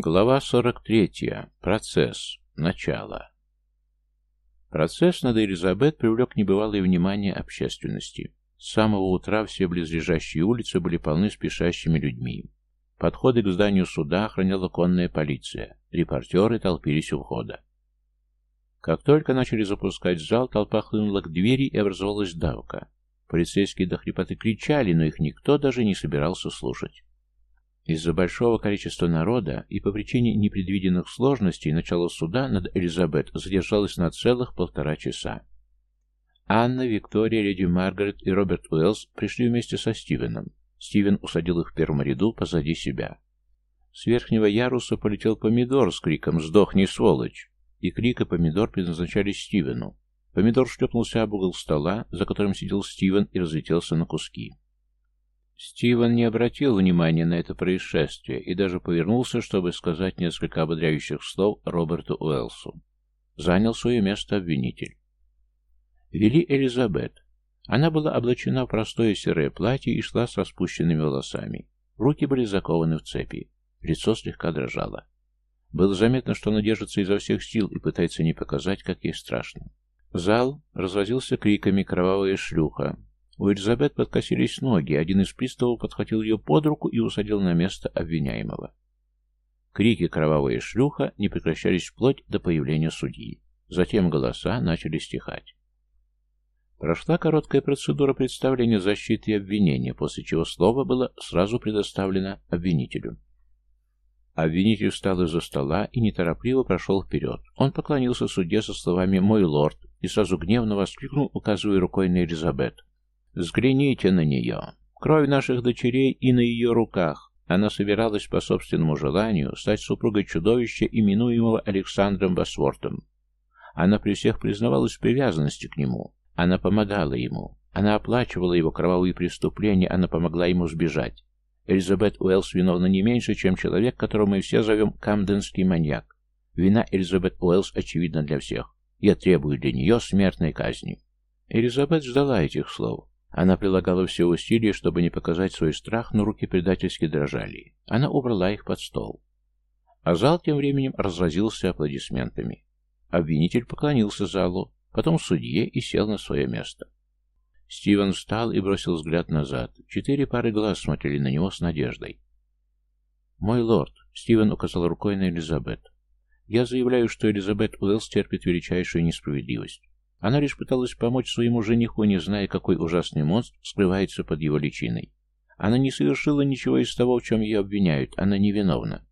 Глава 43. Процесс. Начало. Процесс над Элизабет привлек небывалое внимание общественности. С самого утра все близлежащие улицы были полны спешащими людьми. Подходы к зданию суда охраняла конная полиция. Репортеры толпились у входа. Как только начали запускать зал, толпа хлынула к двери и образовалась давка. Полицейские до хрипоты кричали, но их никто даже не собирался слушать. Из-за большого количества народа и по причине непредвиденных сложностей начало суда над Элизабет задержалось на целых полтора часа. Анна, Виктория, леди Маргарет и Роберт Уэллс пришли вместе со Стивеном. Стивен усадил их в первом ряду позади себя. С верхнего яруса полетел помидор с криком «Сдохни, сволочь!» И крик и помидор предназначались Стивену. Помидор шлепнулся об угол стола, за которым сидел Стивен и разлетелся на куски. Стивен не обратил внимания на это происшествие и даже повернулся, чтобы сказать несколько ободряющих слов Роберту Уэлсу. Занял свое место обвинитель. Вели Элизабет. Она была облачена в простое серое платье и шла с распущенными волосами. Руки были закованы в цепи. Лицо слегка дрожало. Было заметно, что она держится изо всех сил и пытается не показать, как ей страшно. Зал развозился криками «Кровавая шлюха!» У Элизабет подкосились ноги, один из приставов подхватил ее под руку и усадил на место обвиняемого. Крики «Кровавая шлюха» не прекращались вплоть до появления судьи. Затем голоса начали стихать. Прошла короткая процедура представления защиты и обвинения, после чего слово было сразу предоставлено обвинителю. Обвинитель встал из-за стола и неторопливо прошел вперед. Он поклонился судье со словами «Мой лорд» и сразу гневно воскликнул, указывая рукой на Элизабет. Взгляните на нее. Кровь наших дочерей и на ее руках. Она собиралась по собственному желанию стать супругой чудовища, именуемого Александром Басвортом. Она при всех признавалась в привязанности к нему. Она помогала ему. Она оплачивала его кровавые преступления, она помогла ему сбежать. Элизабет Уэллс виновна не меньше, чем человек, которого мы все зовем Камденский маньяк. Вина Элизабет Уэллс очевидна для всех. Я требую для нее смертной казни. Элизабет ждала этих слов. Она прилагала все усилия, чтобы не показать свой страх, но руки предательски дрожали. Она убрала их под стол. А зал тем временем разразился аплодисментами. Обвинитель поклонился залу, потом судье и сел на свое место. Стивен встал и бросил взгляд назад. Четыре пары глаз смотрели на него с надеждой. «Мой лорд», — Стивен указал рукой на Элизабет, — «я заявляю, что Элизабет Уэллс терпит величайшую несправедливость. Она лишь пыталась помочь своему жениху, не зная, какой ужасный монстр скрывается под его личиной. Она не совершила ничего из того, в чем ее обвиняют, она невиновна.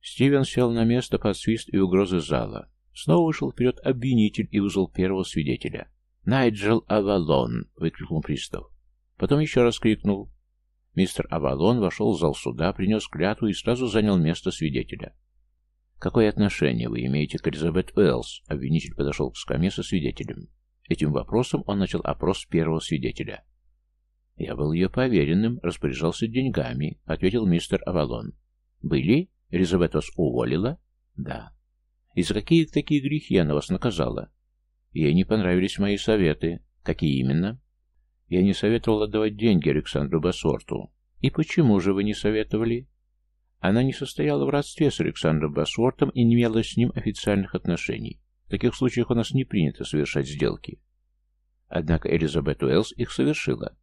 Стивен сел на место под свист и угрозы зала. Снова вышел вперед обвинитель и вызвал первого свидетеля. «Найджел Авалон!» — выкрикнул пристав. Потом еще раз крикнул. Мистер Авалон вошел в зал суда, принес клятву и сразу занял место свидетеля. «Какое отношение вы имеете к Элизабет Уэллс?» Обвинитель подошел к скамье со свидетелем. Этим вопросом он начал опрос первого свидетеля. «Я был ее поверенным, распоряжался деньгами», — ответил мистер Авалон. «Были? Элизабет вас уволила?» «Да». «И за какие такие грехи она вас наказала?» «Ей не понравились мои советы». «Какие именно?» «Я не советовал отдавать деньги Александру Басорту». «И почему же вы не советовали?» Она не состояла в родстве с Александром Басвортом и не имела с ним официальных отношений. В таких случаях у нас не принято совершать сделки. Однако Элизабет Уэллс их совершила.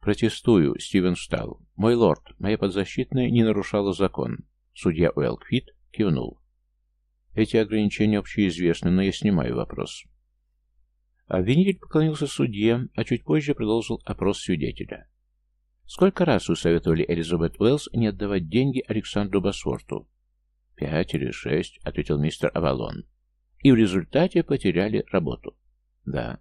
«Протестую», — Стивен встал. «Мой лорд, моя подзащитная не нарушала закон». Судья Уэлквит кивнул. «Эти ограничения общеизвестны, но я снимаю вопрос». Обвинитель поклонился судье, а чуть позже продолжил опрос свидетеля. Сколько раз вы советовали Элизабет Уэллс не отдавать деньги Александру Басворту? Пять или шесть, ответил мистер Авалон. И в результате потеряли работу. Да.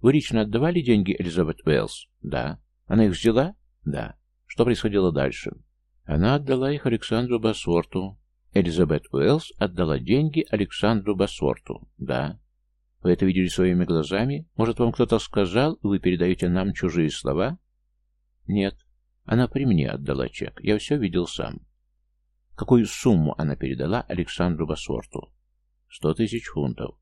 Вы лично отдавали деньги Элизабет Уэллс? Да. Она их взяла? Да. Что происходило дальше? Она отдала их Александру Басворту. Элизабет Уэллс отдала деньги Александру Басворту. Да. Вы это видели своими глазами? Может, вам кто-то сказал, и вы передаете нам чужие слова? Нет. Она при мне отдала чек. Я все видел сам. Какую сумму она передала Александру Басворту? Сто тысяч фунтов.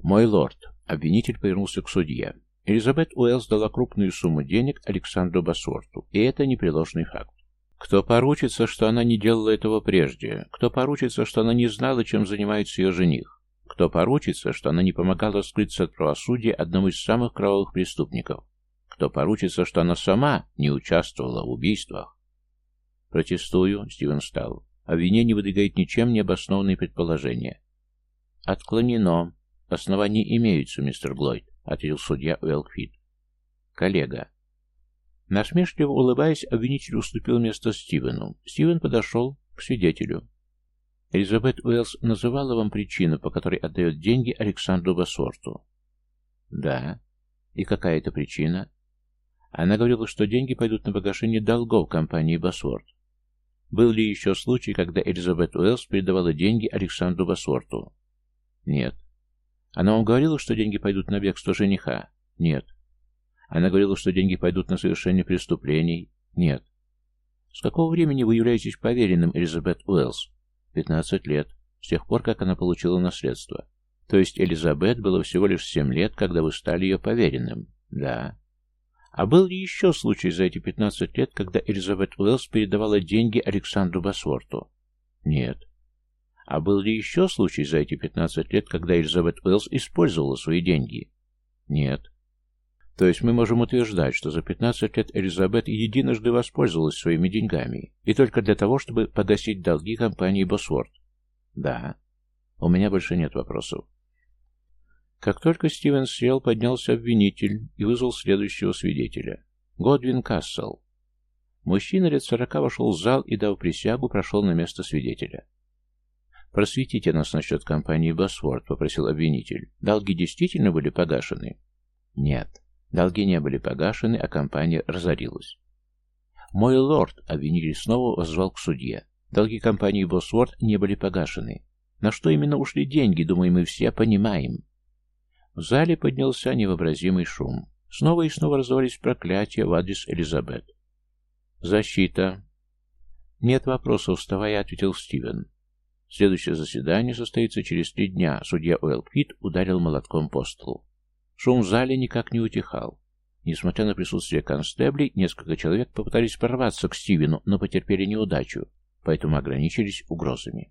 Мой лорд, обвинитель повернулся к судье. Элизабет Уэллс дала крупную сумму денег Александру Басворту, и это непреложный факт. Кто поручится, что она не делала этого прежде? Кто поручится, что она не знала, чем занимается ее жених? Кто поручится, что она не помогала скрыться от правосудия одному из самых кровавых преступников? Кто поручится, что она сама не участвовала в убийствах? Протестую, Стивен встал. Обвинение выдвигает ничем не обоснованные предположения. Отклонено. Основания имеются, мистер Глойд, ответил судья Уэлкфит. Коллега. Насмешливо улыбаясь, обвинитель уступил место Стивену. Стивен подошел к свидетелю. Элизабет Уэллс называла вам причину, по которой отдает деньги Александру Басворту? Да. И какая это причина? Она говорила, что деньги пойдут на погашение долгов компании Басворт. Был ли еще случай, когда Элизабет Уэллс передавала деньги Александру Басворту? Нет. Она вам говорила, что деньги пойдут на бегство жениха? Нет. Она говорила, что деньги пойдут на совершение преступлений? Нет. С какого времени вы являетесь поверенным Элизабет Уэллс? Пятнадцать лет, с тех пор, как она получила наследство. То есть Элизабет было всего лишь семь лет, когда вы стали ее поверенным. Да. А был ли еще случай за эти пятнадцать лет, когда Элизабет Уэллс передавала деньги Александру Басворту? Нет. А был ли еще случай за эти пятнадцать лет, когда Элизабет Уэллс использовала свои деньги? Нет. То есть мы можем утверждать, что за 15 лет Элизабет единожды воспользовалась своими деньгами, и только для того, чтобы погасить долги компании Босворд. Да. У меня больше нет вопросов. Как только Стивен сел, поднялся обвинитель и вызвал следующего свидетеля. Годвин Кассел. Мужчина лет сорока вошел в зал и, дав присягу, прошел на место свидетеля. «Просветите нас насчет компании Босворд», — попросил обвинитель. «Долги действительно были погашены?» «Нет». Долги не были погашены, а компания разорилась. «Мой лорд», — обвинитель снова воззвал к судье, — «долги компании Босворд не были погашены. На что именно ушли деньги, думаю, мы все понимаем». В зале поднялся невообразимый шум. Снова и снова раздавались проклятия в адрес Элизабет. «Защита». «Нет вопросов, вставая», — ответил Стивен. Следующее заседание состоится через три дня. Судья Уэлл-Квит ударил молотком по столу. Шум в зале никак не утихал. Несмотря на присутствие констеблей, несколько человек попытались прорваться к Стивену, но потерпели неудачу, поэтому ограничились угрозами.